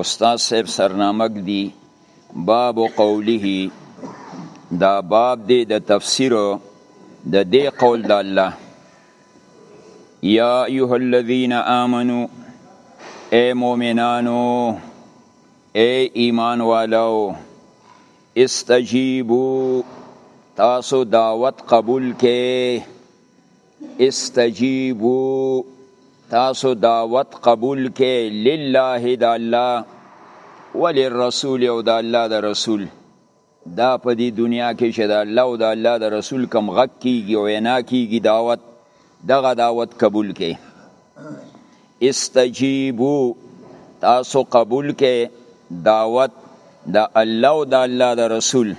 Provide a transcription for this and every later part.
استاد صاحب سرنامک دی باب قوله دا باب دی د تفسیر د دې قول د الله یا ایها الذین آمنو اے مؤمنانو اے ایمان والو استجیبو تاسو دعوت قبول کې استجیبو تاسو دعوت قبول کې لله د الله وللرسول او د الله د رسول دا په دې دنیا کې چې د الله او د الله د رسول کم غږ کیږي او وینا کیږي دعوت دغه دعوت قبول کې استجیبو تاسو قبول کې دعوت د الله او د الله د رسول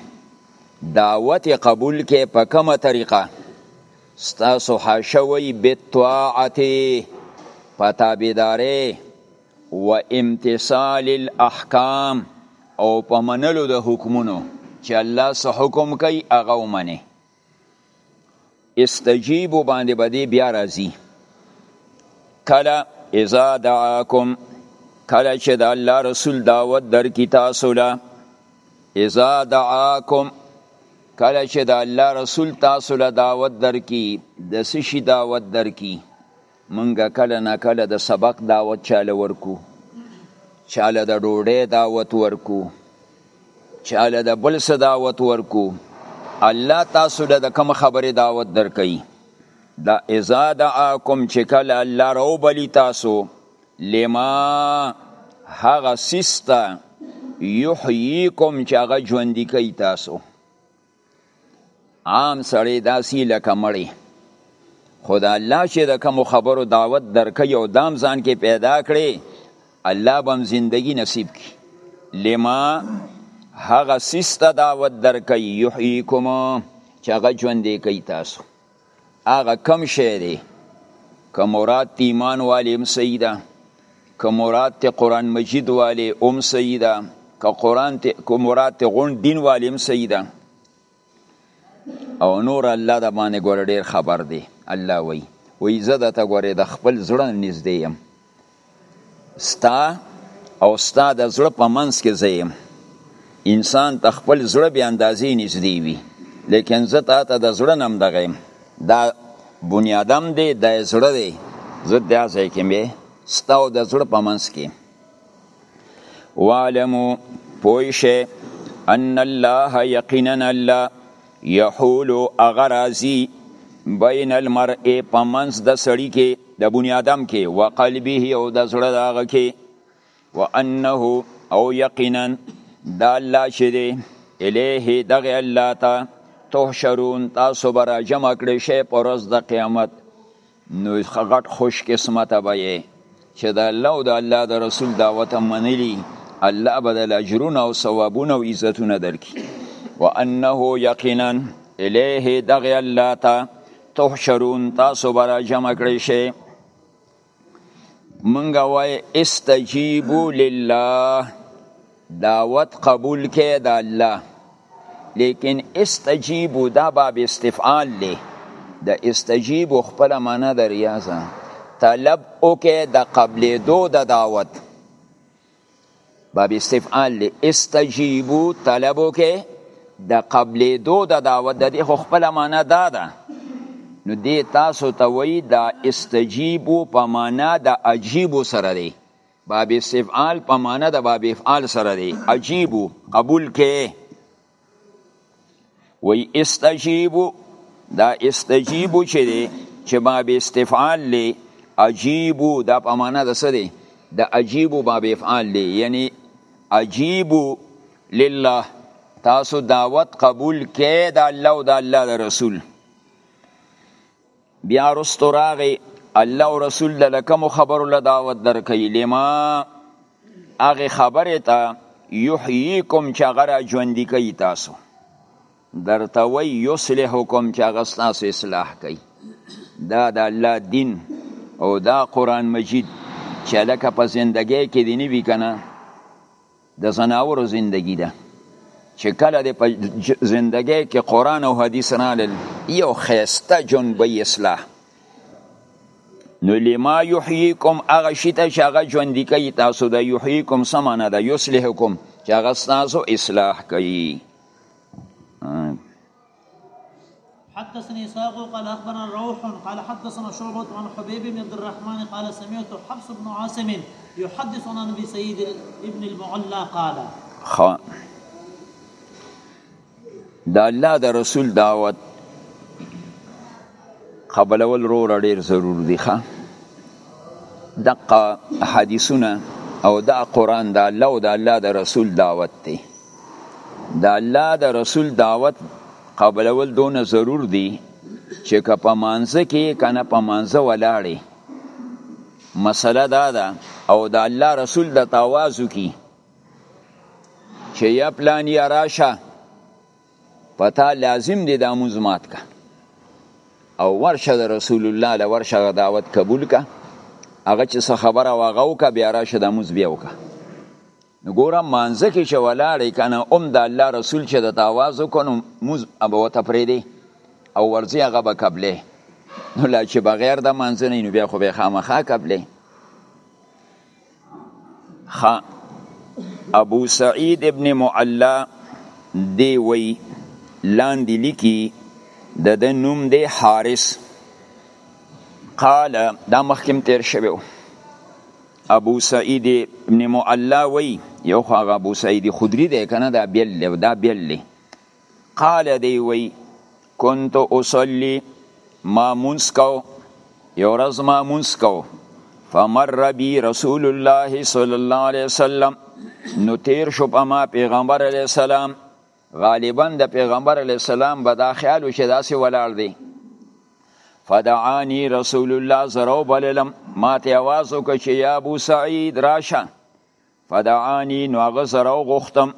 دعوت قبول کې په کومه طریقه ستاسو حاشوي بالطاعت په تابعداري و امتصال الاحکام او په منلو د حکمونو چې الله سه حکم کوي هغه ومني استجیبو باندې به دی بیا راځي کله اذا دعاکم کله چې د الله رسول دعوت در کی تاسو له اذا دعاکم کله چې د الله رسول تاسو له دعوت در کی د سشي دعوت در کی مونږ کله نا کله د سبق دعوت چاله ورکو، چاله د ډوډۍ دعوت ورکو، چاله د بل څه دعوت ورکو. الله تاسو له د کوم خبرې دعوت درکوي؟ دا اذا دعاکم چې کله الله راو بلی تاسو لما هغه سیستا یحییکم چې هغه ژوندی کوي تاسو عام سړی داسي لکه مړی خدا الله چې د کوم خبرو دعوت درکې او دام ځان کې پیدا کړي الله بم زندگی نصیب کی لما هغه سیسته دعوت درکې یحییکم چې هغه ژوند کوي تاسو هغه کم شی دی که مراد تی ایمان والی هم صحیح ده که مراد تی قرآن مجید والی هم صحیح ده که قرآن تی که مراد تی غون دین والی هم صحیح ده او نور الله د باندې ګور ډیر خبر دی الله وی وی زه د تا ګورې د خپل زړه نږدې یم ستا او ستا د زړه په منځ کې زه یم انسان ته خپل زړه بې اندازې نږدې وي لیکن زه تا ته د زړه نه همدغه یم دا بنیادم دی دا زړه دی زه دا ځای کې مې ستا او د زړه په منځ کې وعلمو پوه شئ ان الله یقینا الله یحول هغه راځي بین المرء په منځ د سړي کې د بني آدم کې وقلبه او د زړه د هغه کې وانه او یقینا دا الله چې دی الیه دغه الله ته تحشرون تاسو به راجمع کړی شئ په ورځ د قیامت نو غټ خوش قسمت به یې چې د الله او د الله د رسول دعوت منلی الله به د اجرونه او ثوابونه او عزتونه درکړي وانه یقینا الیه دغه الله ته تحشرون تاسو به را جمع کړئ شئ منګه وای استجیبو لله دعوت قبول کې د الله لیکن استجیبو دا باب استفعال لی د استجیبو خپل معنا د ریاضه طلب اوکه د قبلې دو د دعوت باب استفعال لی استجیبو طلب اوکه د قبلې دو د دعوت د دې خپل معنا دا ده نو دې تاسو ته وایي دا استجیبو په معنا د عجیبو سره دی باب استفعال په معنا د باب افعال سره دی عجیبو قبول کې وی استجیبو دا استجیبو چې دی چې باب استفعال لی عجیبو دا په معنا د څه دی د عجیبو باب افعال لی یعنی عجیبو لله تاسو دعوت قبول کې د الله او د الله د رسول بیا رستو راغی الله او رسول له کوم خبرو له دعوت درکې لما هغه خبره ته یحییکم چې هغه را ژوندي کوي تاسو درته وی یصلحکم چې هغه ستاسو اصلاح کوي دا د الله دین او دا قرآن مجید چې لکه په زندګۍ کې دی نه وي که نه د ځناورو زندگی ده چې کله د زندګۍ کې قران او حدیث رالل یو خیسته جون به اصلاح نو لما یحییکم هغه شي ته چې هغه ژوندي کوي تاسو د یحییکم څه معنا ده یصلحکم چې هغه ستاسو اصلاح کوي حدثني ساق قال اخبرنا روح قال حدثنا شعبة عن حبيب بن عبد الرحمن قال سمعت حفص بن عاصم يحدث عن ابي سعيد ابن المعلى قال خ دا الله د رسول دعوت قبلول روره ډیر ضرور دی ښه دقه حدیثونه او دا قران دا الله او دا الله د رسول دعوت دی دا الله د رسول دعوت قبلول دونه ضرور دی چې که په مانزه کې کنه په مانزه ولاړې مسله دا ده او دا الله رسول د تاوازو کی چې یا پلان یا راشه په تا لازم دی دا مونږ مات کا او ورشه د رسول الله له ورشه دعوت قبول کا هغه چې څه خبره واغه وکا بیا راشه د مونږ بیا وکا ګوره مانځه کې چې ولاړې کنه اوم د الله رسول چې د تاواز وکړو مونږ ابو ته پرې دی او ورځي هغه به قبلې نو لا چې بغیر د مانځنې نو بیا خو به خامخا قبلې خا ابو سعید ابن معلا دی وی لاندې لیکي د د نوم دی حارس قال دا مخکم تیر شوی ابو سعید ابن معلا وی یو خو ابو سعید خدری دی کنه دا بیل دی دا بیل دی قال دی وی كنت اصلي ما منس کو یو ورځ ما منس کو فمر بي رسول الله صلی الله علیه وسلم نو تیر شو په ما پیغمبر علیه السلام غالبا د پیغمبر علی السلام به دا خیال چې داسې ولاړ دی فدعانی رسول الله زرو بللم ما ته आवाज وکړ چې یا ابو سعید راشه فدعانی نو هغه زه راوغوښتم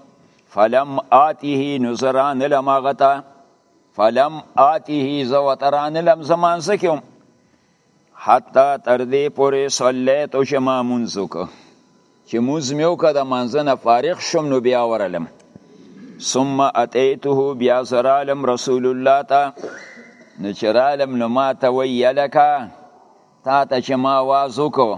فلم آته نو زه رانلم هغه ته فلم آته زه ورته رانلم زه مانځه کې وم حتی تر دې پورې صلیتو چې ما مونځ وکړ چې مونځ مې وکړ د مانځه نه فارغ شوم نو بیا ورلم ثم اتیته بیا زه رالم رسول الله ته نو چې رالم نو ما ته ویې یلکه تا ته چې ما واز وکړو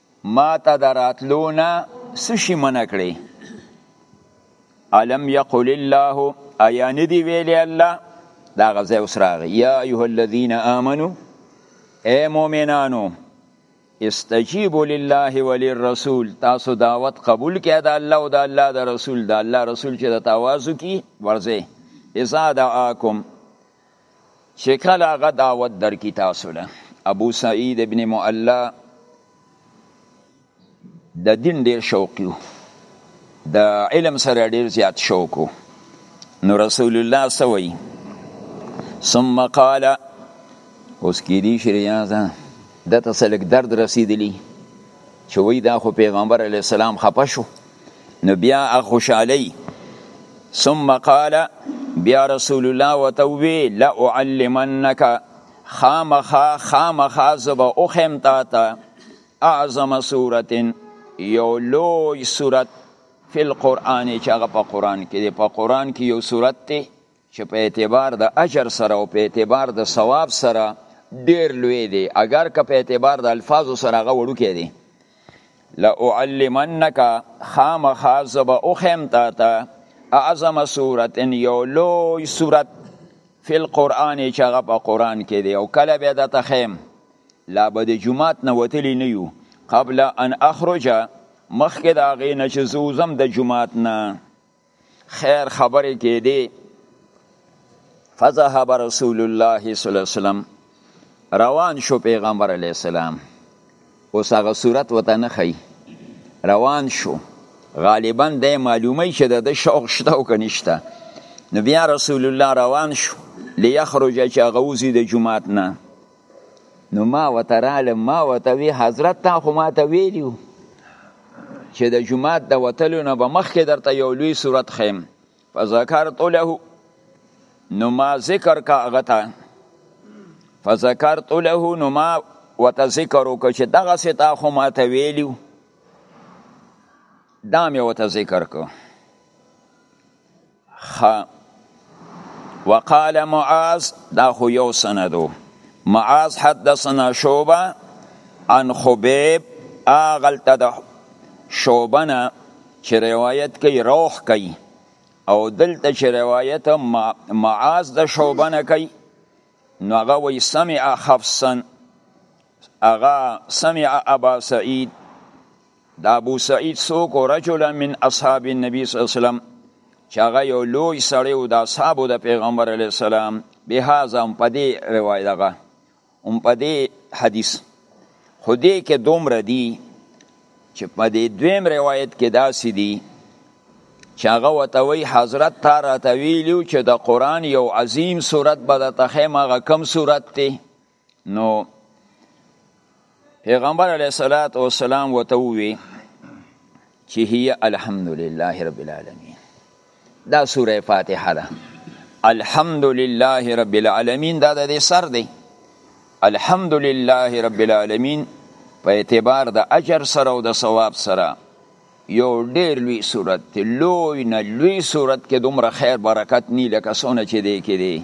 ماته د راتلو نه څه شي منع کړی الم یقل الله ایا ندی ویلی الله دا غزه اوس راغی یا ایها الذین آمنو اے مؤمنانو استجیبوا لله وللرسول تاسو دعوت قبول کړئ د الله او د الله د رسول د الله رسول چې د تاوازو کی ورځي اذا دعاکم چې کله هغه دعوت درکې تاسو له ابو سعید ابن معلا د دین ډیر شوق یو د علم سره ډیر زیات شوق نو رسول الله سوی ثم قال اوس کې دي شریازه د تسلک درد رسیدلی چې وای دا خو پیغمبر علی السلام خپه شو نو بیا خوشالی ثم قال بیا رسول الله وتوی لا اعلمنک خامخا خامخا زبا اخم تا تا اعظم سورت یو لوی سورت فی القرآن چې هغه په قرآن کې دی په قرآن کې یو سورت دی چې په اعتبار د اجر سره او په اعتبار د ثواب سره ډیر لوی دی اگر که په اعتبار د الفاظو سره هغه وړوکی دی لأعلمنک خامخا زه به وښیم تا ته اعظم صورت یو لوی صورت فی القرآن چې هغه په قرآن کې دی او کله به درته ښیم لا به د جومات نه وتلی نه یو قبل ان اخرج مخکې د هغې نه چې زه وځم د جومات نه خیر خبرې کېدې فذهب رسول الله صلی الله علیه وسلم روان شو پیغمبر علیه السلام اوس هغه صورت وته نه خی روان شو غالبا د معلومه چې د شوق شته او کنيشته نو بیا رسول الله روان شو ليخرج چې هغه وزي د جمعات نه نو ما وته رالم ما وته وی حضرت تا خو ما ته ویلیو چې د جمعات د وتلو نه به مخکې درته یو لوی صورت خیم فذکرت له نو ما ذکر کا غته فذکرت له نو ما وته ذکر وک چې دغه ستا خو ما ته ویلیو دا مې وته ذکر کو خ وقال معاذ دا خو یو سندو معاذ حدثنا شوبه عن خبيب اغلت د شوبنا چې روایت کوي روح کوي او دلته چې روایت معاذ د شوبنا کوي نو هغه وی سمع حفصا هغه سمع ابا سعید دا ابو سعید سوک او رجل من اصحاب النبی صلی الله علیه وسلم چې هغه یو لوی سړی او د اصحابو د پیغمبر علی السلام به هاذا هم په دې روایت هغه هم په دې حدیث خو دې کې دومره دي چې په دې دویم روایت کې داسې دي چې هغه ورته وایي حضرت تا راته ویلي چې د قرآن یو عظیم صورت به درته ښیم هغه کوم صورت دی نو پیغمبر علیه الصلاۃ والسلام وته وی چې هي الحمدلله رب العالمین دا سوره فاتحه ده الحمدلله رب العالمین دا د سر دی الحمدلله رب العالمین په اعتبار د اجر سره او د ثواب سره یو ډیر لوی صورت دی لوی نه لوی صورت کې دومره خیر برکت نی لکه څونه چې دی کې دی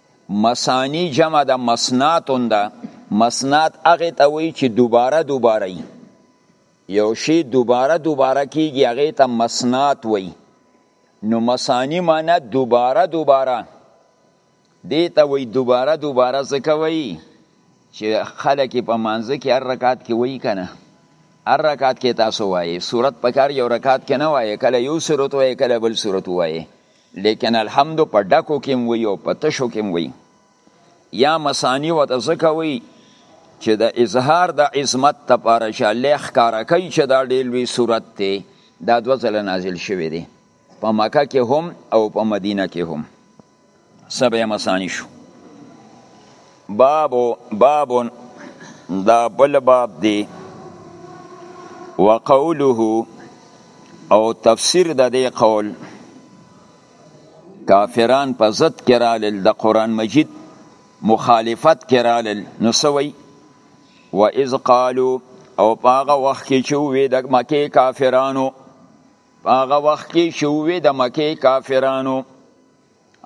مثانی جمع د مثنات ده مثنات هغه ته وایي چې دوباره دوباره وي یو شی دوباره دوباره کیږي هغه ته مثنات وایي نو مثانی معنی دوباره دوباره دی ته وایي دوباره دوباره ځکه وایي چې خلک په مانځه کې هر رکعت کې وایي که نه هر رکعت کې تاسو وایي صورت په کار یو رکعت کې نه وایي کله یو صورت وایي کله بل صورت وایي لیکن الحمد په ډکو کې هم وي او په تشو کې هم وي یا مثاني ورته ځکه وي چې د اظهار د عظمت لپاره چې الله ښکاره کوي چې دا ډېر لوی صورت دی دا دوه ځله نازل شوی دی په مکه کې هم او په مدینه کې هم سبع مثاني شو باب باب دا بل باب دی وقوله او تفسیر د دې قول کافران په ضد کې رالل د قران مجید مخالفت کې رالل نو سوي و اذ قالو او پاغه وخت کې چې وې د مکه کافرانو پاغه وخت کې چې وې د مکه کافرانو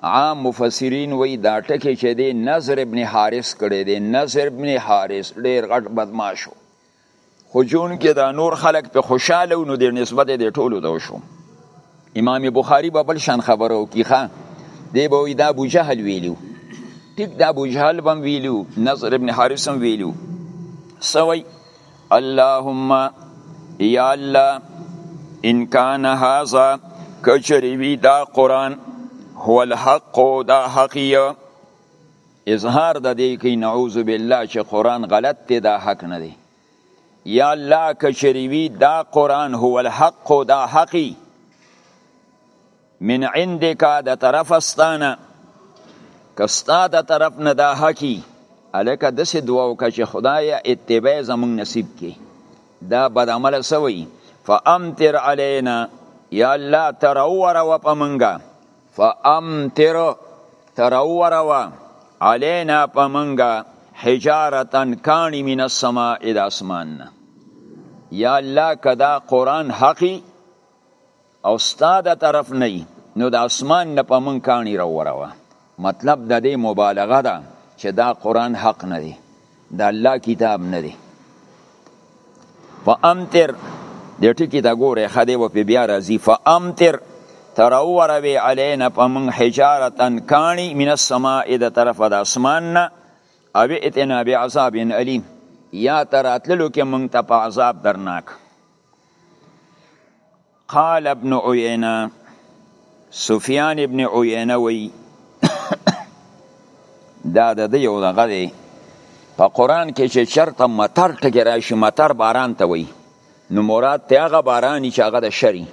عام مفسرین وی دا ټکی چې دی نظر ابن حارث کړی دی نظر ابن حارث ډیر غټ بدمعاش خو جون کې دا نور خلک په خوشاله نو د نسبت دی ټولو ته شو امام بخاری به بل شان خبرو کیخه دی به وی دا ابو جهل ویلو ټیک دا ابو جهل بم ویلو نظر ابن حارث هم ویلو سوی اللهم یا الله ان کان هذا کچری وی دا قران هو الحق دا حقیه اظهار د دې کې نعوذ بالله چې قران غلط دی دا حق نه دی یا الله کچری وی دا قران هو الحق دا حقی من عندک د طرف استانه کستا د طرف نه دا حقی الکه د سه دعا وکړه چې خدای اتباع زمون نصیب کړي دا بد عمل سوی فامطر علينا یا الله تر اور و پمنګا فامطر تر اور و علينا پمنګا حجارتن کانی من السماء الى اسمان یا الله کدا قران حقی او ستا د طرف نه یی نو د اسمان نه په مونږ کاڼي راوروه مطلب د دې مبالغه ده چې دا قرآن حق نه دی د الله کتاب نه دی فامتر د ټکی دا ګوره خدای و په بیا راځي فامتر تر اوروي علينا پمن حجارتن کانی من السماء د طرف د اسمان نه او اتنا بعذاب الیم یا تراتلو کې مونږ ته په عذاب درناک قال ابن عینه سفیان ابن عینه وی دا د دې یو دغه دی په قران کې چې چرته مطر ټکی راشي مطر باران ته وی نو مراد ته هغه باران چې هغه د شری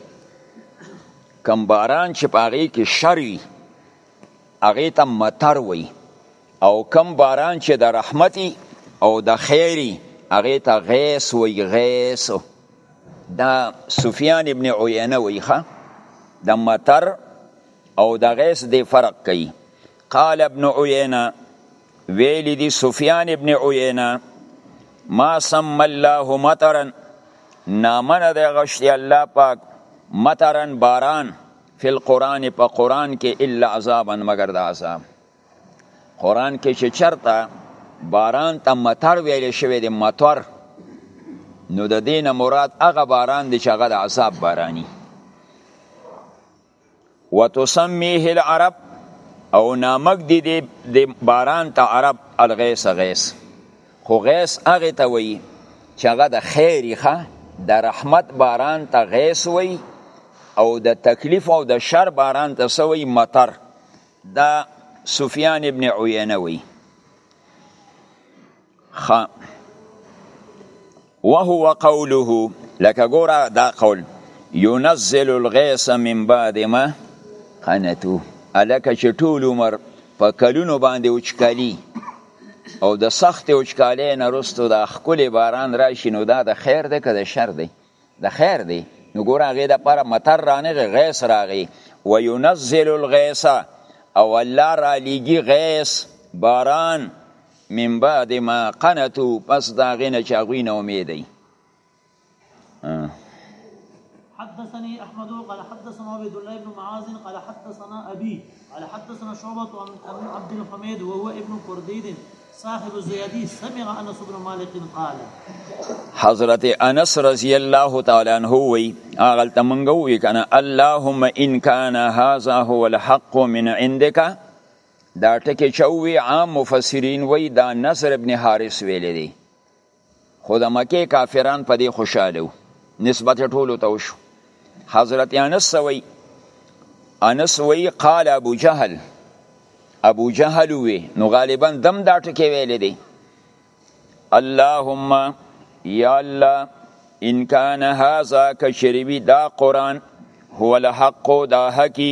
کم باران چې پاغې کې شری هغه ته مطر وی او کم باران چې د رحمتي او د خیری هغه ته غیس وی غیس دا سفیان ابن عینه ویخه د مطر او د غیس دی فرق کوي قال ابن عینه ویلی دی سفیان ابن عینه ما سم الله مطرا نامن د غشتي الله پاک مطرا باران فی القرآن په قرآن کې الا عذابا مگر د عذاب قران کې چې چرته باران ته مطر ویل شوی دی مطر نو د دینه مراد هغه باران دی چې هغه د عذاب بارانی وتسمیه العرب او نامک دی دی باران ته عرب الغیس غیس خو غیس هغه ته وایي چې هغه د خیری ښه د رحمت باران ته غیس وایي او د تکلیف او د شر باران ته سوی مطر دا سفیان ابن عینه وی خ وهو قوله لکه ګوره دا قول ينزل الغيث من بعد ما قنتو الکه چې ټول عمر په کلونو باندې وچکالي او د سخت وچکالۍ نه رستو د خکل باران راشي نو دا د خیر ده که د شر ده د خیر دی نو ګور هغه د پر مطر رانغه غیس راغی وینزل الغیس او الله را لیږي غیس باران من بعد ما قنتو پس دا غینه چې هغوی نه امید دی حدثني احمد قال حدثنا عبد الله بن معاذ قال حدثنا ابي قال حدثنا شعبة عن عبد الحميد وهو ابن قرديد صاحب الزيادي سمع انس بن مالك قال حضرت انس رضی الله تعالی عنہ وی اغل تمنګو وی کنه اللهم ان كان هذا هو الحق من عندك دا ټکی چوي عام مفسرین وی دا نصر ابن حارث ویل دي خو د مکې کافران په دې خوشاله وو نسبت ټولو ته وشو حضرت انس وی انس وی قال ابو جهل ابو جهل وی نو غالبا دم دا ټکی ویل دی اللهم یا الله ان کان هاذا کشریوی دا قران هو الحق دا حقی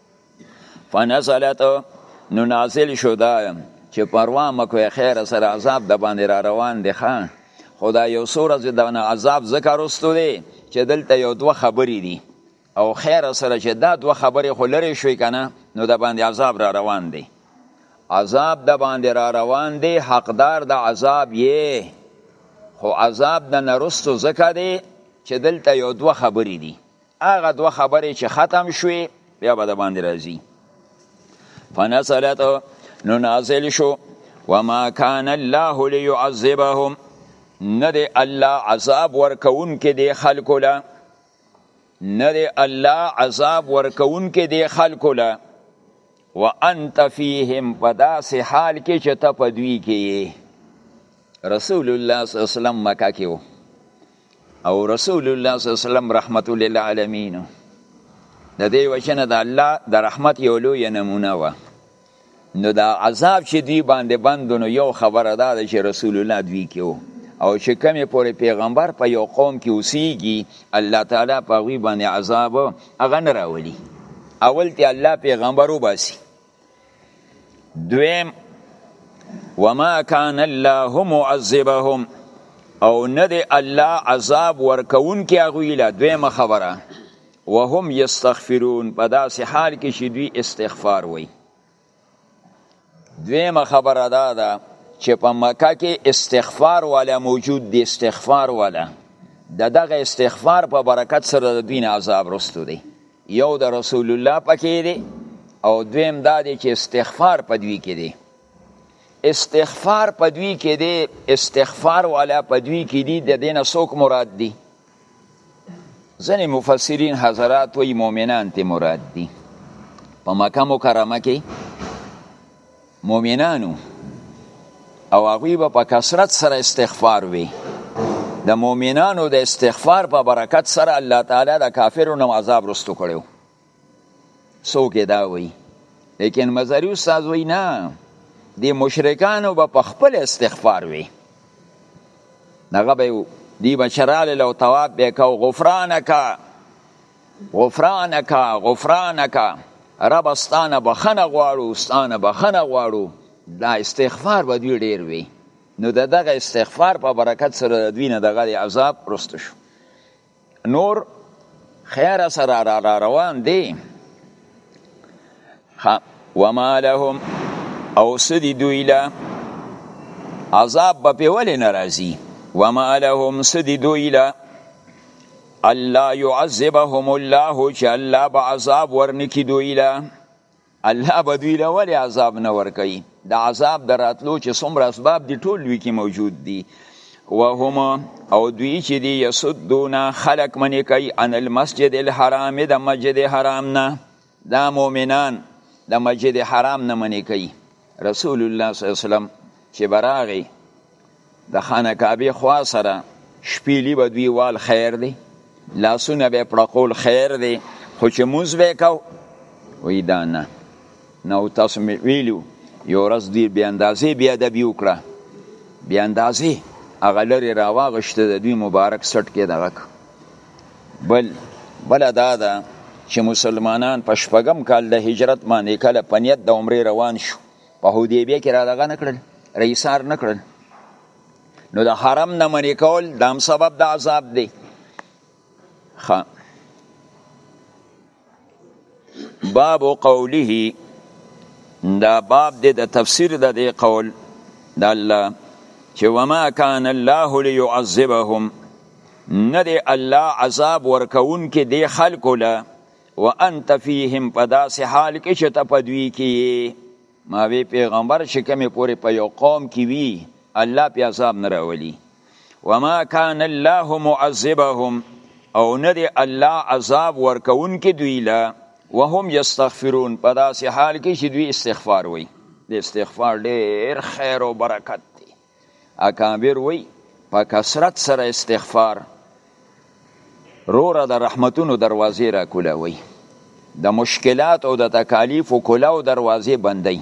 فنزلت نو نازل شو دا چې پروا مکوې خیر سره عذاب د باندې را روان دی ښه خو دا یو څو ورځې د عذاب ځکه رستو دی چې دلته یو دوه خبرې دي او خیر سره چې دا دوه خبرې خو لرې شوې که نه نو د باندې عذاب را روان دی عذاب د باندې را روان دی حقدار د عذاب یې خو عذاب د نرستو ځکه دی چې دلته یو دوه خبرې دي هغه دوه خبرې چې ختم شوې بیا به د باندې راځي فنزلت نو نازل شو وما كان الله ليعذبهم نه دی الله عذاب ورکون کې دی خلکو له نه دی الله عذاب ورکون کې دی خلکو له وانت فيهم پداسې حال کې چې ته په دوی کې رسول الله صلی الله علیه وسلم مکه کې او رسول الله صلی الله علیه وسلم رحمت للعالمین د دې وجنه د الله د رحمت یو لوی نمونه و نو دا عذاب چې دوی باندې بندونو یو خبره ده چې رسول الله دوی کېو او چې کمی پورې پیغمبر په یو قوم کې اوسیږي الله تعالی په غوی باندې عذاب هغه نه راولي اول ته الله پیغمبر وباسي دویم وما کان الله معذبهم او نه دی الله عذاب ورکون کې هغوی له دویمه خبره وهم یستغفرون په داسې حال کې چې دوی استغفار وایي دویمه خبره دا ده چې په مکه کې استغفار والا موجود دی استغفار والا د دغه استغفار په برکت سره د دوی نه عذاب رستو دی یو د رسول الله پکې دی او دویم دا دی چې استغفار په دوی کې دی استغفار په دوی کې دی استغفار والا په دوی کې دی د دینه څوک مراد دی ځنې مفسرین حضرات وی مؤمنان ته مراد دی په مکه مکرمه کې مؤمنانو او هغوی به په کثرت سره استغفار وي د مؤمنانو د استغفار په برکت سره الله تعالی د کافرو نو عذاب رستو کړو څوک دا وایي لیکن مزاری استاد وایي نه د مشرکانو به په خپل استغفار وي دغه به دی بشراله لو تواب به کو غفرانک غفرانک غفرانک رب ستانه بخنه غواړو ستانه بخنه غواړو دا استغفار به دوی ډیر وي نو د دغه استغفار په برکت سره د دوی نه دغه عذاب رست شو نور خیر سره را روان دی ها وما لهم او سدی دوی لا عذاب به په ولې ناراضي وما لهم سدی دوی لا الله يعذبهم الله چې الله به عذاب ورنکي دوی لا الله به دوی له ولې عذاب نه ورکوي د عذاب د راتلو چې څومره اسباب دي ټول وی کې موجود دي وهم او دوی چې دي یسدون خلق منې کوي ان المسجد الحرام د مسجد حرام نه دا مؤمنان د مسجد حرام نه منې کوي رسول الله صلی الله علیه وسلم چې براغي د خانه کعبه خوا سره شپېلی به دوی وال خیر دی لاسونه به پړقول خیر دی خو چې موز به کو وی دا نه نو تاسو ویلو یو ورځ دی بیا اندازې بیا د بیا وکړه بیا اندازې هغه لري راواغشته د دوی مبارک سټ کې دغه بل بل دا ده چې مسلمانان په شپږم کال د هجرت باندې کله په نیت د عمرې روان شو په حدیبیه کې را دغه نکړل رئیسار نکړل نو د حرم نه منې کول دام سبب د عذاب دی خان باب قوله دا باب دی د تفسیر د دې قول د الله چې وما کان الله ليعذبهم نه دی الله عذاب ورکون کې دی خلکو له وانت فیهم په داسې حال کې چې ته په دوی کې ماوی پیغمبر چې کمی پوری په یو قوم کی وی الله پی عذاب نه راولی وما کان الله معذبهم او نه دی الله عذاب ورکون کی دوی لا وهم یستغفرون په داسې حال کې چې دوی استغفار وی د استغفار ډیر خیر او برکت اکابر وی په کثرت سره استغفار روره د رحمتونو دروازې را کولاوي د مشکلات او د تکالیف او کولاو دروازې بندي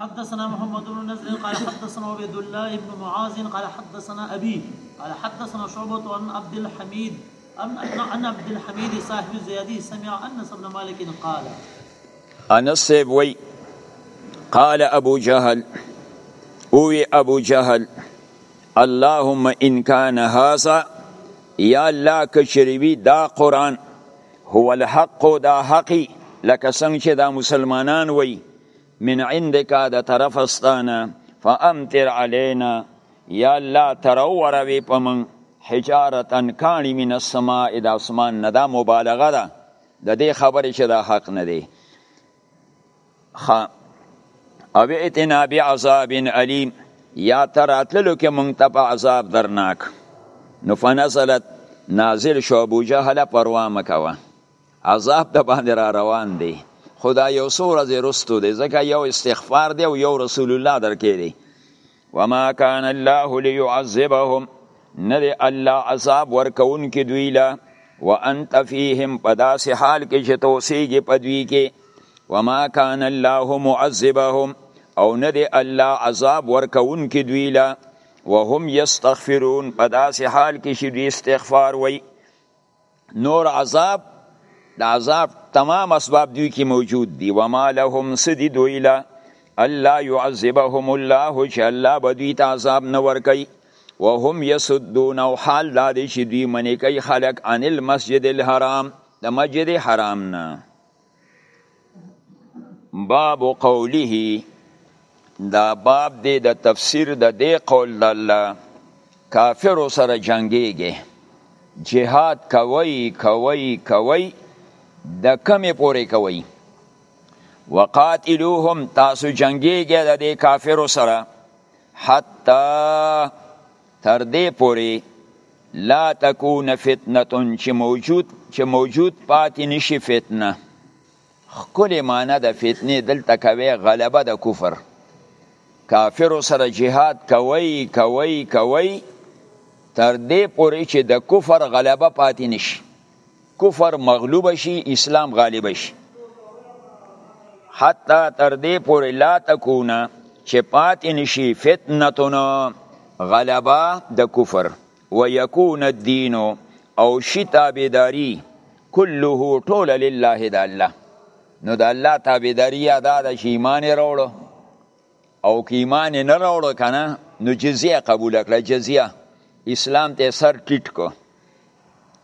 حدثنا محمد بن نزل قال حدثنا عبد الله بن معاذ قال حدثنا ابي قال حدثنا شعبة عن عبد الحميد عن عبد الحميد صاحب الزيادي سمع انس بن مالك قال انس صاحب وی قال ابو جهل اوی ابو جهل اللهم ان كان هذا یا الله کشریوی دا قران هو الحق دا حقی لکه څنګه چې دا مسلمانان وی من عندك دا طرف استانه فامطر علينا یا الله ترو وروي پمن حجارتن کانی من السماء د اسمان نه دا مبالغه ده د دې خبرې چې دا حق نه دی خا او اتنا بعذاب علیم یا تراتلو کې مونږ ته په عذاب درناک نو فنزلت نازل شو ابو جهل پروا مکوه عذاب د باندې را روان دی خدا یو سور از رستو دی ځکه یو استغفار دی او یو رسول الله درکې دی وما كان الله ليعذبهم ندی الله عذاب ورکون کې دوی لا وانت فيهم پداس حال کې چې توسيږي پدوي کې وما كان الله معذبهم او ندی الله عذاب ورکون کې دوی لا وهم يستغفرون پداس حال کې چې دوی استغفار وای نور عذاب د عذاب تمام اسباب دوی کې موجود دي وما لهم سدي دوی لا الله يعذبهم الله چې الله به دوی ته عذاب نه ورکوي وهم يسدون او حال دا دی چې دوی منې کوي خلک عن المسجد الحرام د مسجد حرام نه باب قوله دا باب دی د تفسیر د دې قول د الله کافر سره جنگيږي جهاد کوي کوي کوي د کمی پورې کوي وقاتلوهم تاسو جنگيږي د دې کافر سره حتا تر دې پورې لا تکون فتنه چې موجود چې موجود پاتې نشي فتنه خکل معنی د فتنه دلته کوي غلبه د کفر کافر سره جهاد کوي کوي کوي تر دې پورې چې د کفر غلبه پاتې نشي کفر مغلوب شي اسلام غالب شي حتی تر دې پورې لا تکونه چې پات نشي فتنتون غلبا د کفر ويكون الدين او شي تابعداري كله ټول لله د الله نو د الله تابعداري ادا د شي ایمان وروړو او که ایمان نه وروړو کنه نو جزيه قبول کړه جزيه اسلام ته سر ټیټ کو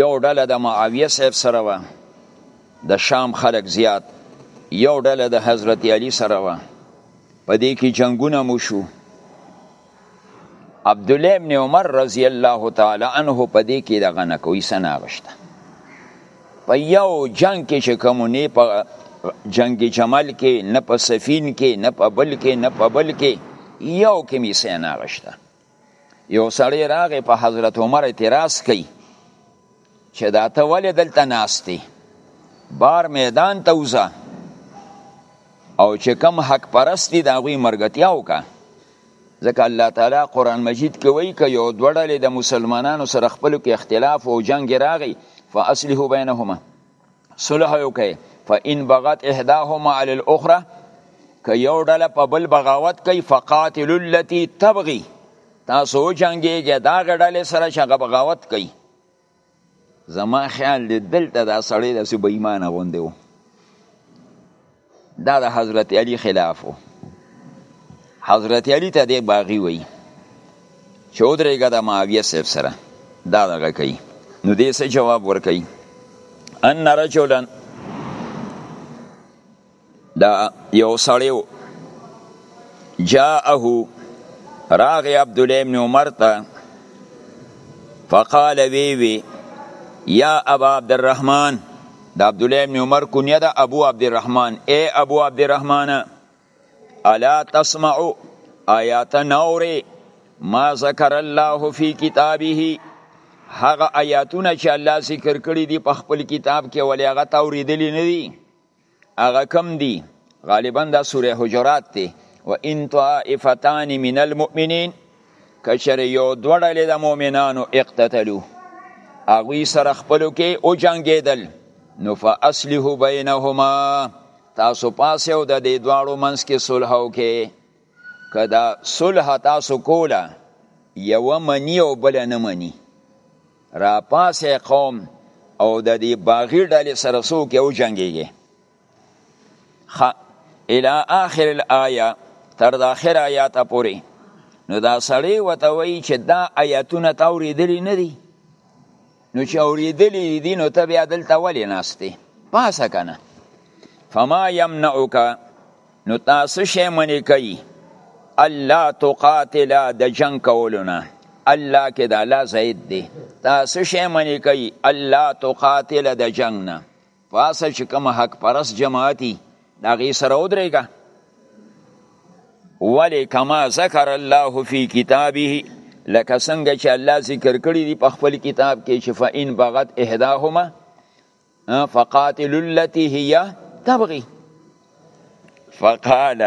یو ډله د معاویه صاحب سره وه د شام خلک زیات یو ډله د حضرت علی سره وه په دې کې جنگونه مو شو عبد الله ابن عمر رضی الله تعالی عنه په دې کې دغه نه کوي سنا غشته په یو جنگ کې چې کوم نه په جنگ جمل کې نه په سفین کې نه په بل کې نه په بل کې یو کې می سنا غشته یو سړی راغی په حضرت عمر اعتراض کوي چې دا ته ولې دلته ناشتي بار میدان ته وځه او چې کم حق پرست دي د هغوی مرګتیا وکړه ځکه الله تعالی قرآن مجید کې وایي که یو دوه ډلې د مسلمانانو سره خپلو کې اختلاف او جنګ راغی فاصلحو بینهما صلح وکړي فان بغت احداهما علی الاخرى که یو ډله په بل بغاوت کوي فقاتل التي تبغي تاسو جنگيږي دا غډلې سره چې بغاوت کوي زما خیال دی دلته دا سړی داسې بېمانه غوندې و دا د حضرت علی خلاف و حضرت علی ته دی باغی وی چې ودرېږه د معاویه صاحب سره دا دغه کوي نو دې څه جواب ورکوي ان رجلا دا یو سړیو جاءه راغی عبد الله ابن عمر ته فقال وی وی یا ابا عبد الرحمن د عبد الله ابن عمر کنیه ده ابو عبد الرحمن اے ابو عبد الرحمن الا تسمع آیات نوری ما ذکر الله فی کتابه هغه آیاتونه چې الله ذکر کړی دی په خپل کتاب کې ولې هغه تاوریدلی نه دی هغه کم دی غالبا دا سوره حجرات دی و ان طائفتان من المؤمنین کچره یو دوه ډلې د مؤمنانو اقتتلو هغوی سره خپلو کې وجنګېدل نو فاصلح بینهما تاسو پاسې او د دې دواړو منځ کې صلح وکړئ که دا صلح تاسو کوله یوه مني او بله نه مني راپاسې قوم او د دې باغي ډلې سره څوک یې وجنګېږي خ الى اخر الايه تر د اخر آیات پورې نو دا سړی وته وی چې دا آیاتونه تا اوریدلی نه دي نو چې اوریدلی دي نو ته بیا دلته ولې ناشته پاسه کنه فما يمنعك نو تاسو شې منی کوي الله تقاتل د جنگ کولونه الله کې د الله زید دی تاسو شې منی کوي الله تقاتل د جنگ نه پاسه چې کوم حق پرس جماعتي د هغې سره ودرېږه ولې کما ذکر الله فی کتابه لکه څنګه چې الله ذکر کړی دی په خپل کتاب کې چې فإن بغت احداهما فقاتل التي هي تبغي فقال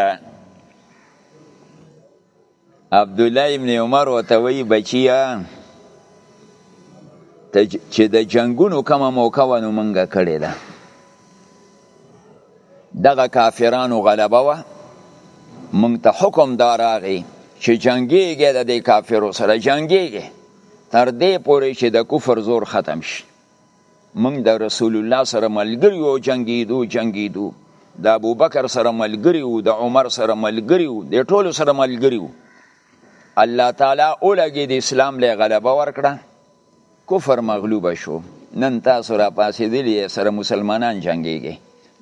عبدالله ابن عمر ورته وایي بچیه ته چې د جنګونو کومه موقع وه نو مونږه کړې ده دغه کافرانو غلبه وه مونږ ته حکم دا راغی چې جنګېږي د دې کافرو سره جنګېږي تر دې پورې چې د کفر زور ختم شي موږ د رسول الله سره ملګری او جنگیدو جنگیدو د ابوبکر سره ملګری او د عمر سره ملګری او د ټولو سره ملګری او الله تعالی اولګي د اسلام له غلبه ورکړه کفر مغلوب شو نن تاسو را پاسې دي سره مسلمانان جنگيږي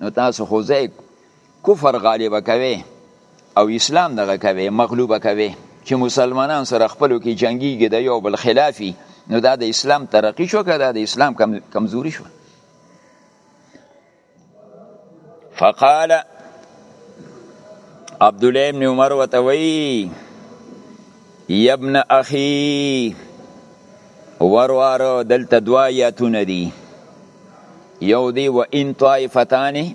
نو تاسو خو زه کفر غالب کوي او اسلام دغه کوي مغلوب کوي چې مسلمانان سره خپلو کې جنگيږي د یو بل خلافي نو دا د اسلام ترقی شو که دا د اسلام کم کمزوري شو فقال عبد الله ابن عمر وتوي يا ابن اخي وروار دلته دوا یاتونه دي یو دی و ان طائفتان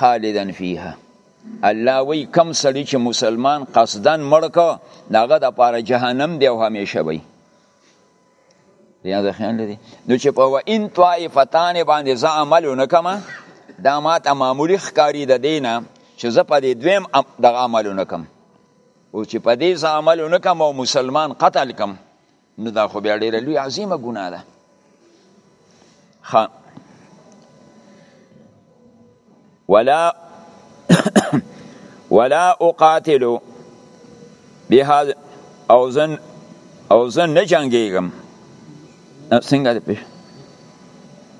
خالدا فيها الله وی کم سړی چې مسلمان قصدن مړ کو داغه د پاره جهنم دی او همیشه وي یاد خیال لري نو چې په وان طائفتان باندې ز عمل نکم دا ماته معمولی ښکاری د دینه چې زه په دې دویم د عمل نکم او چې په دې ز عمل نکم او مسلمان قتل کم نو دا خو بیا ډیره لوی عظیمه ګناه ده خا ولا ولا اقاتلو بها او زن او زن نه جنگیږم څنګه دې پېښ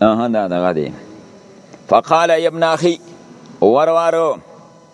اها دا دغه دی فقال ابن اخي وروارو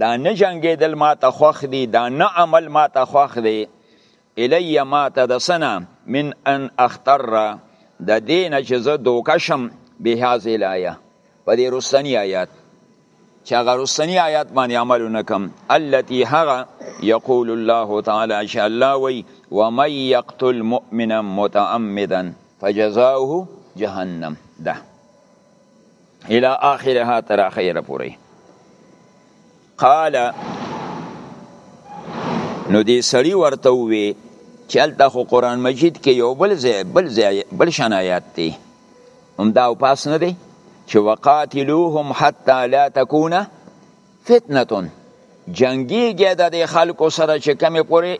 دا نه جنګېدل ما ته خوښ دي دا نه عمل ما ته خوښ دی الی ما ته د سنه من ان اختر د دینه چې زه دوکه شم به هاذ الایه په دې رستنی آیات چې هغه رستنی آیات باندې عمل نکم التي هغه یقول الله تعالی چې الله وی و من یقتل مؤمنا متعمدا فجزاؤه جهنم ده الى اخرها تر اخره پورې قال نو دې سړی ورته وی چې الته خو قران مجید کې یو بل ځای بل ځای بل شان آیات دی هم دا او پاس نه دی چې وقاتلوهم حتا لا تكون فتنه جنگیږي د دې خلکو سره چې کمې پورې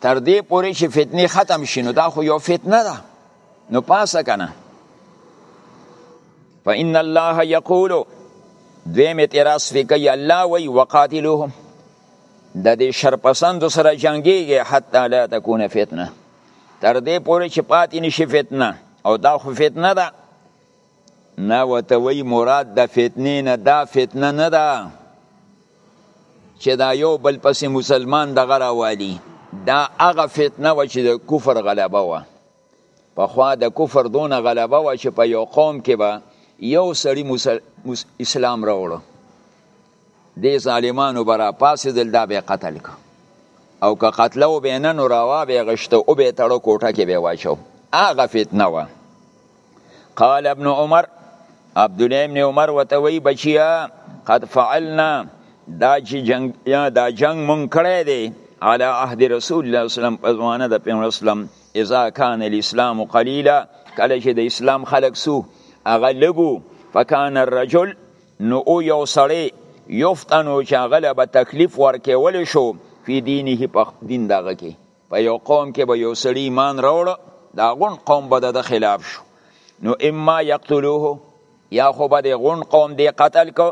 تر دې پورې چې فتنه ختم شینو دا خو یو فتنه ده نو پاسه کنه فإن الله یقول دویم اعتراض فی کوي الله وی وقاتلوهم د دې شرپسند سره جنگيږي حتی لا تكون فتنه تر دې پورې چې پاتې نشي فتنه او دا خو فتنه ده نه وته وی مراد د فتنې نه دا فتنه نه ده چې دا یو بل پسې مسلمان دغه راوالي دا هغه فتنه و چې د کفر غلبه وه پخوا د کفر دونه غلبه و چې په یو قوم کې به یو سړی مسل... مس... اسلام راوړو دې ظالمانو به راپاڅېدل دا به یې قتل کړ او که قتله و به نه نو راوا به یې غشته او به یې تړو کوټه کې به یې واچو هغه فتنه وه قال ابن عمر عبد الله ابن عمر وتوي بچیا قد فعلنا دا چې جنگ یا دا جنگ مونږ کړی دی علی عهد رسول الله صلی الله علیه وسلم په زمانه د پیغمبر اسلام اذا کان الاسلام قلیلا کله چې د اسلام خلق سو هغه لګو فکان الرجل نو او یو سړی یفتنو چې هغه له به تکلیف ورکول شو فی دینه په دین دغه کې په یو قوم کې به یو سړی ایمان راوړ دا غون قوم به د خلاف شو نو اما یقتلوه یا خو به د غون قوم دی قتل کو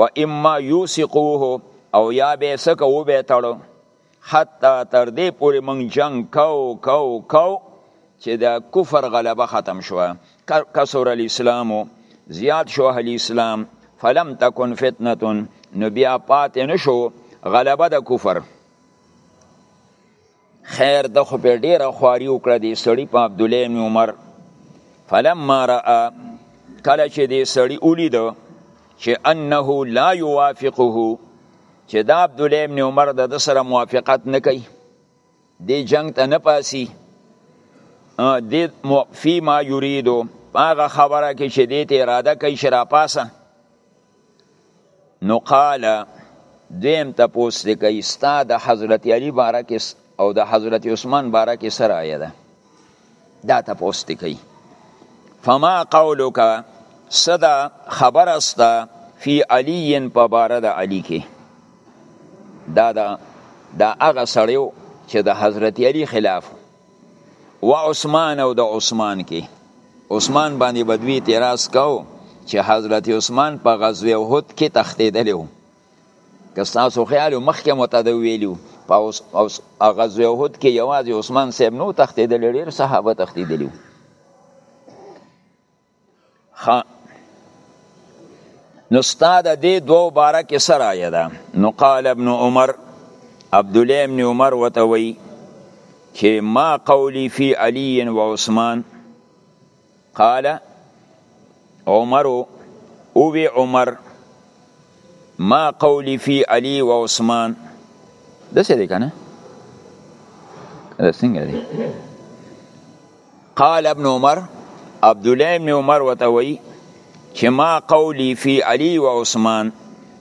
و اما یوسقوه او یا به سکه و به تړو حتی تر دې پورې مونږ جنگ کو کو کو چې د کفر غلبه ختم شو کسر الاسلام زیاد شو اهل اسلام فلم تکن فتنه نو بیا پاتې نشو غلبه د کفر خیر د خو په ډیره خواري وکړه دی سړی په عبد الله بن عمر فلما را کله چې دی سړی ولید چې انه لا يوافقه چې دا عبد الله بن عمر د سره موافقت نه کوي دی جنگ ته نه پاسي دی فيما يريدو هغه خبره کې چې دی ته اراده کوي چې را پاسه نو قال دویم تپوس دی کوي ستا د حضرت علی باره کې او د حضرت عثمان باره کې سره آیا ده دا تپوس دی کوي فما قولک صدا خبر است فی علی په باره د علی کې دا دا دا هغه سړیو چې د حضرت علی خلاف و عثمان او د عثمان کې عثمان باندې بدوی اعتراض کاو چې حضرت عثمان په غزوه احد کې تختیدلی و که تاسو خیال مخکې متد ویلو په غزوه احد کې یوازې عثمان صاحب نو تختیدلی ډیر صحابه تختیدلی خا نو استاد دې دوه بارک سره یا ده نو قال ابن عمر عبد الله ابن عمر وتوي چې ما قولي فی علی و عثمان قال عمر او وی عمر ما قولي فی علی و عثمان د څه دی کنه دا څنګه دی قال ابن عمر عبد الله ابن عمر وتوي چې ما قولي فی علی و عثمان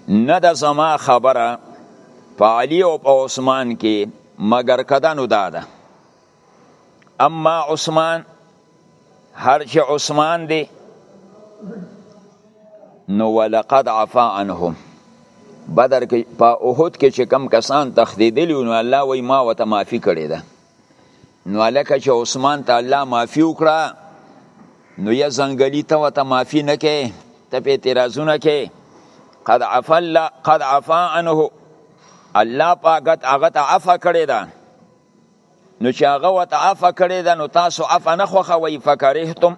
نه د زما خبره په علی او په عثمان کې مگر کدنو داده اما عثمان هر چې عثمان دی نو ولقد عفا عنهم بدر کې په اوحد کې چې کم کسان تخدیدلی نو الله وای ما وته معافي کړی ده نو الکه چې عثمان ته الله معافي وکړه نو یا ځنګلي ته ورته معافي نه کې ته په اعتراضونه کې قد عفا الله قد عفا عنه الله پاکت هغه ته عفا کړی ده نو چې هغه وته عفا کړی ده نو تاسو عفا نه خوښوئ فکرهتم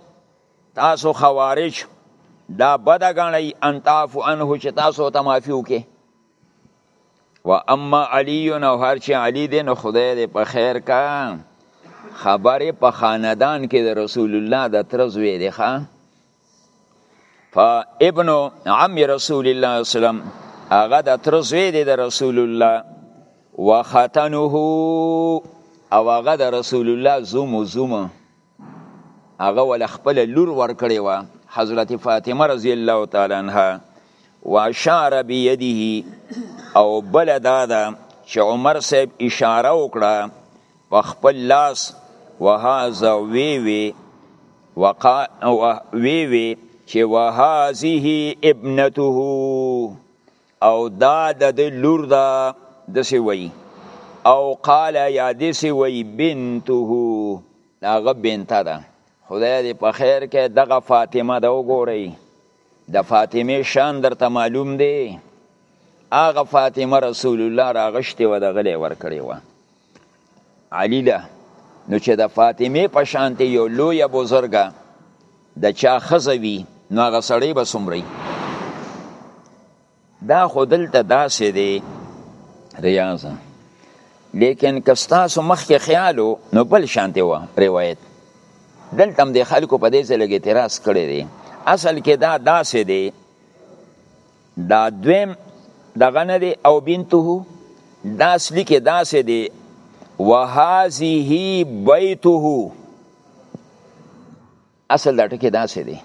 تاسو خوارج دا بده ګڼئ ان تعفو عنه چې تاسو ته معافي وکړي و اما علی نو هر چې علی دی نو خدای دې په خیر کا خبره په خاندان کې د رسول الله د تر زوی دی ښا فابن عم رسول الله صلی الله علیه وسلم هغه د تر زوی دی د رسول الله وختنه او هغه د رسول الله زوم زوم هغه ول خپل لور ورکړې و حضرت فاطمه رضی الله تعالی عنها واشار بيده او بل دادا چې عمر صاحب اشاره وکړه په خپل لاس وهذا وی وی وقا وی وی چې وهذه ابنته او دا د د لور دا دسی وی او قال یا دسی وی بنته داغه بنته ده خدای دې په خیر کې دغه فاطمه دا وګورئ د فاطمه شان درته معلوم دی هغه فاطمه رسول الله راغشتي و د غلې ور کړی و علی ده نو چې د فاطمه په شان ته یو لوی بزرګه د چا خزوی نو هغه سړی به سمري دا خودل ته داسې دی ریاضه لیکن کستا سو مخ کې خیالو نو بل شان دی و روایت دلته هم د خلکو په دې ځای لګ اعتراض کړی دی اصل کې دا داسې دی دا دویم دغه نه دی او بنته دا اصلي کې داسې دی وهذه بیته اصل دا ټکی داسې دی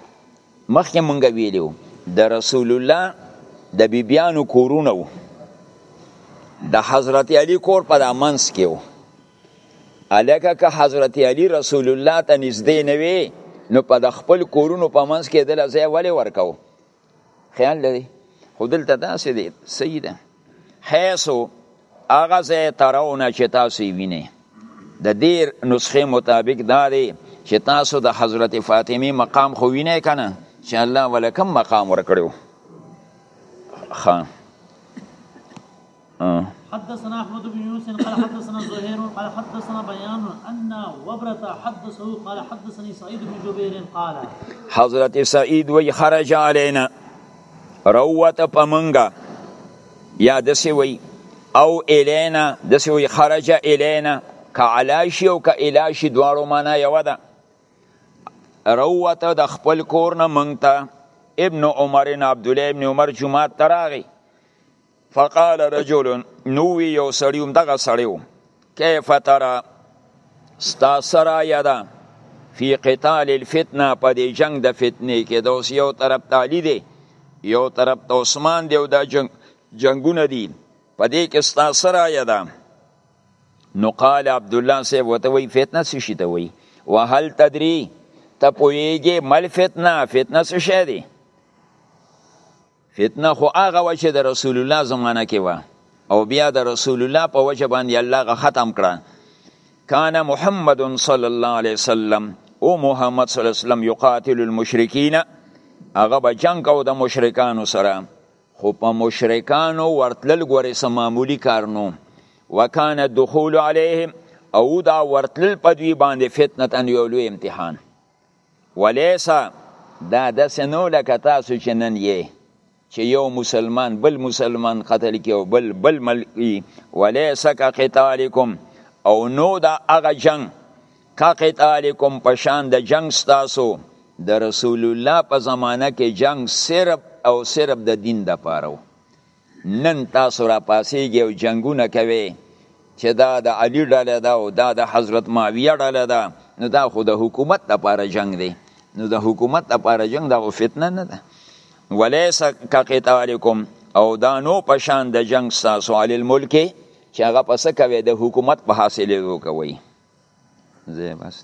مخکې مونږ ویلو د رسول الله د بیبیانو کورونه وو د حضرت علی کور په دامنس کې وو الکه که حضرت علی رسول الله ته نږدې نه وي نو په د خپل کورونو په منځ کې د لځه ولې ورکاو خیال لري خو دلته داسې دی صحیح ده حیثو هغه ځای ترونه چې تاسو یې وینئ د دې نسخې مطابق دا دی چې تاسو د حضرت فاطمه مقام خو وینئ که نه چې الله ولکم مقام ورکړو خان حدثنا احمد بن يونس قال حدثنا زهير قال حدثنا بيان ان وبرت حدثه قال حدثني سعيد بن جبير قال حضرت سعيد وي خرج علينا روت پمنګا یا دسی وی او الینا دسی وی خرج الینا که علاشی او که الاشی دواړو معنا یو ده روته د خپل کور نه مونږ ته ابن عمر ابن عبد الله ابن عمر جمعه تراغي فقال رجل نو وی یو سړی هم دغه سړی و کیف ترا ستا سرا یدا فی قتال الفتنه په دې جنگ د فتنې کې د اوس یو طرف تالی دی یو طرف ته عثمان دی او دا جنگ جنگونه دي په دې کې ستا سرا یدا نو قال عبد الله سی وته وی فتنه څه شي ته وی وهل تدری ته پویږي مل فتنه فتنه څه شي دی فتنه خو هغه وه چې د رسول الله زمانه کې وه او بیا د رسول الله په وجه باندې الله غ ختم کړه کان محمد صلی الله علیه وسلم او محمد صلی الله علیه وسلم یقاتل المشرکین هغه به جنگ کو د مشرکانو سره خو په مشرکانو ورتلل ګورې سم معمولی کار نو وکانه دخول علیهم او دا ورتلل په دوی باندې فتنه ان یو لوی امتحان وليس دا داسې نو لکه تاسو چې نن یې چې یو مسلمان بل مسلمان قتل کی او بل بل ملکی وليس کا قتالکم او نو دا هغه جنگ کا قتالکم پشان د جنگ تاسو د رسول الله په زمانه کې جنگ صرف او صرف د دین د پاره نن تاسو را پاسیږي او جنگونه کوي چې دا د علی ډله ده او دا د حضرت معاویه ډله ده نو دا خو د حکومت لپاره جنگ دی نو د حکومت لپاره جنگ دا خو فتنه نه ده ولیس کقتالکم او دا نو پشان د جنگ ساسو علی الملک چې هغه پس کوي د حکومت په حاصلې کوي زه بس